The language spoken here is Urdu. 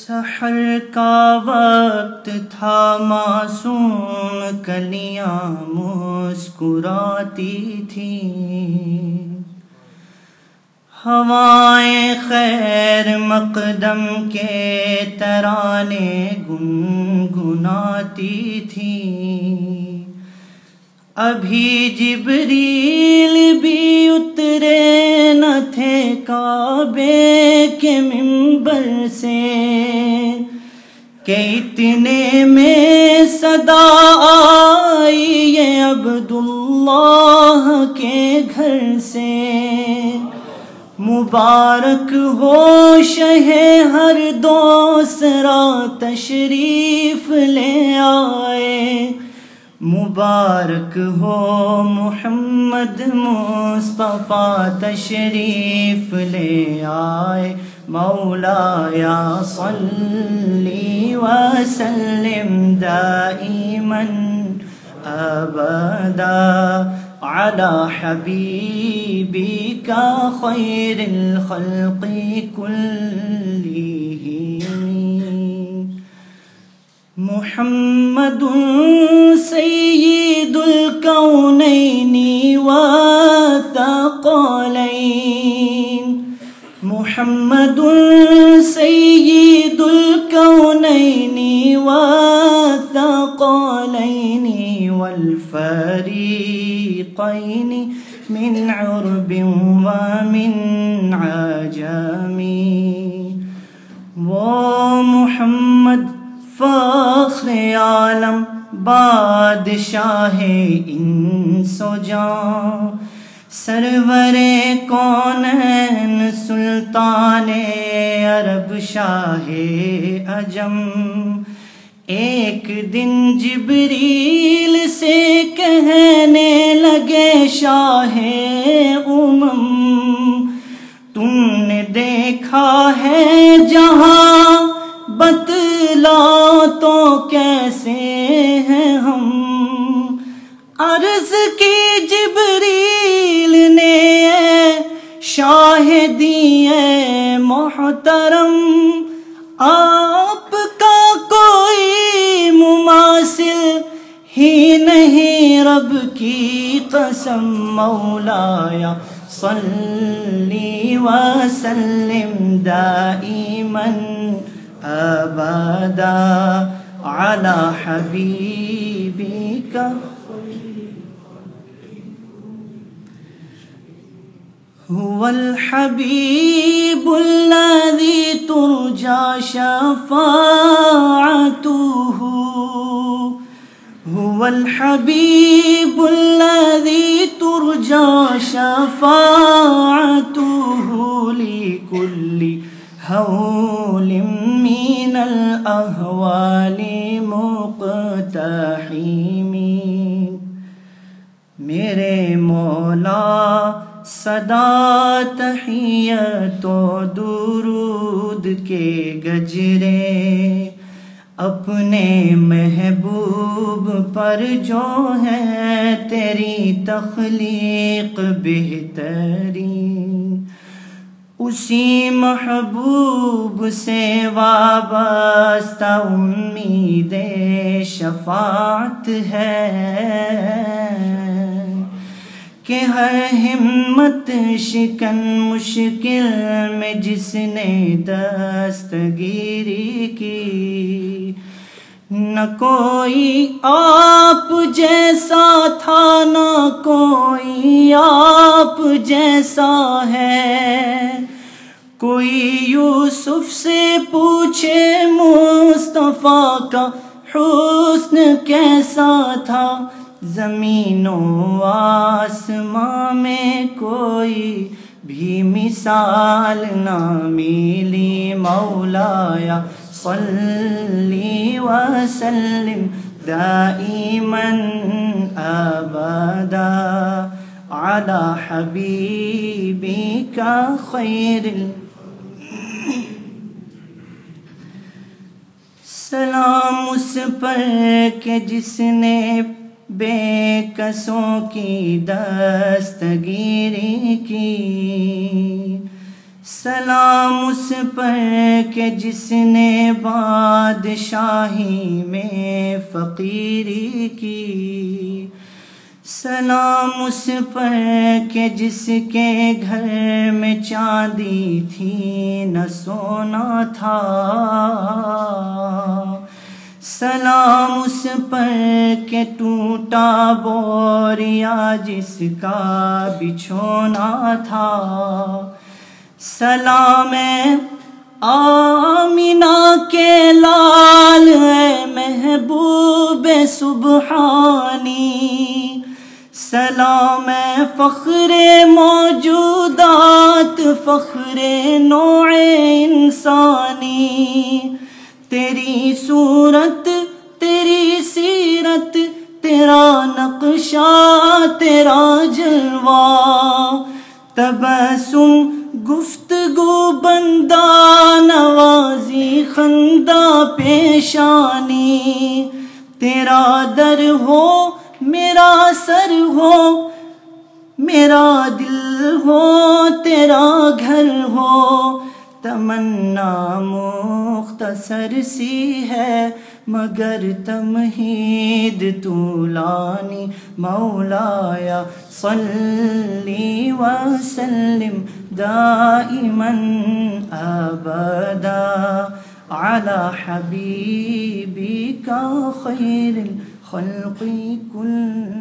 سحر کا وقت تھا معصوم، کلیاں مسکراتی تھیں ہوائیں خیر مقدم کے ترانے گنگناتی تھیں ابھی جبریل بھی اترے نہ تھے کعبے کے ممبر سے کہ اتنے میں صدا آئی یہ عبداللہ کے گھر سے مبارک ہو شہ ہر دوسرا تشریف لے آئے مبارک ہو محمد مصطفیٰ تشریف لے آئے مولا یا صلی وسلم دائما ابدا على حبيبك خير الخلق كلهم محمد سيد الكونين والثقلين محمد سيد الكونين والثقلين والفريقين من عرب ومن عجم عالم بادشاہ ان سو جان۔ سرور کون سلطان عرب شاہ اجم ایک دن جبریل سے کہنے لگے شاہ امم۔ تم نے دیکھا ہے جہاں بتلا تو کیسے ہیں ہم؟ عرض کی جبریل نے شاہدی محترم، آپ کا کوئی مماثل ہی نہیں۔ رب کی قسم، مولایا، صلی وسلم دائما۔ ابدا على حبيبك. هو الحبيب الذي ترجى شفاعته. هو الحبيب الذي ترجى شفاعته لكل هول من الأهوال میرے مولا، صدا تحیت و درود کے گجرے، اپنے محبوب پر جو ہے تیری تخلیق بہترین. اسی محبوب سے وابستہ امید شفاعت ہے کہ ہر ہمت شکن مشکل میں جس نے دستگیری کی، نہ کوئی آپ جیسا تھا، نہ کوئی آپ جیسا ہے۔ کوئی یوسف سے پوچھے مصطفیٰ کا حسن کیسا تھا؟ زمین و آسماں میں کوئی بھی مثال نہ ملی۔ مولایا صلی وسلم دائما ابدا على حبيبك خير سلام اس پر کہ جس نے بے کسوں کی دستگیری کی۔ سلام اس پر کہ جس نے بادشاہی میں فقیری کی۔ سلام اس پر کہ جس کے گھر میں چاندی تھی نہ سونا تھا۔ سلام اس پر کہ ٹوٹا بوریا جس کا بچھونا تھا۔ سلام آمینہ کے لال اے محبوب سبحانی۔ سلام فخر موجودات، فخر نوع انسانی۔ تیری صورت، تیری سیرت، تیرا نقشہ، تیرا جلوہ۔ تبسم گفتگو بندہ، نوازی خندہ پیشانی۔ تیرا در ہو، میرا سر ہو، میرا دل ہو، تیرا گھر ہو۔ تمنا مختصر سی ہے، مگر تمہید طولانی مولایا، صلی وسلم دائما ابدا على حبيبك خير الخلق كل